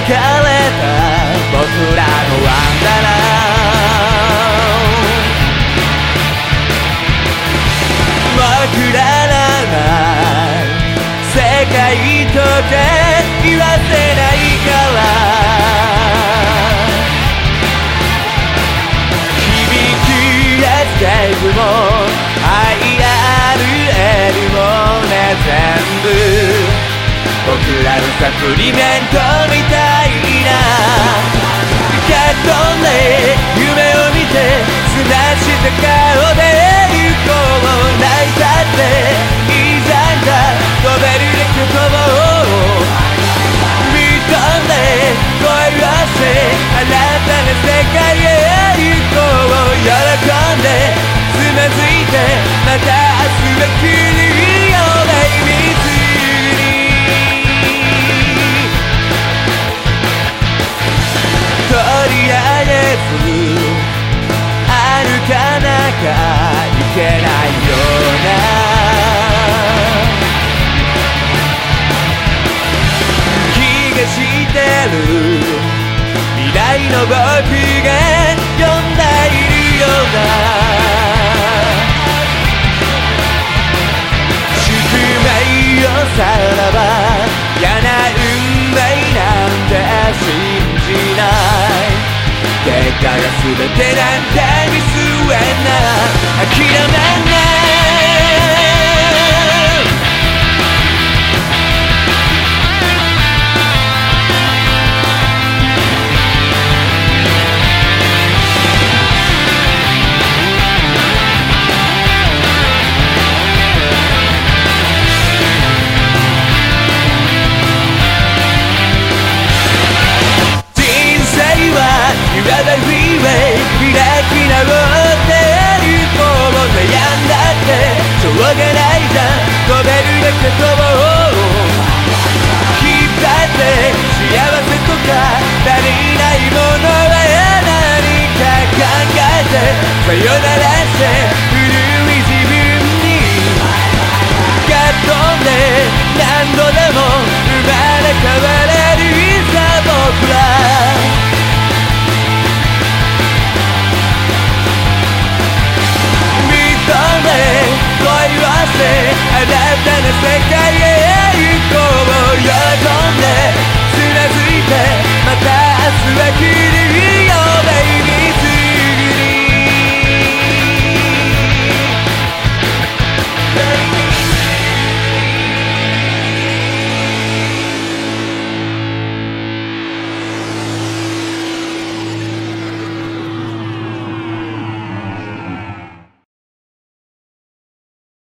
かれた僕らのワンダラー。僕らない。世界とて言わせない。から響きエスケープも IRL もね全部僕らのサプリメントみたいな。受け止め夢を見て澄ました顔で行こう泣いたっていいじゃんか飛べるで言葉を認め声をして新たな世界へ行こう。喜んでつまずいてまた明日。な気がしてる未来の僕が呼んでいるような宿命をさらば嫌な運命なんて信じない結果が全てなんて見据えないがないじゃん飛べるだけ飛ぼう引っ張って幸せとか足りないものは何か考えてさよならして古い自分にガッとね then it's the game.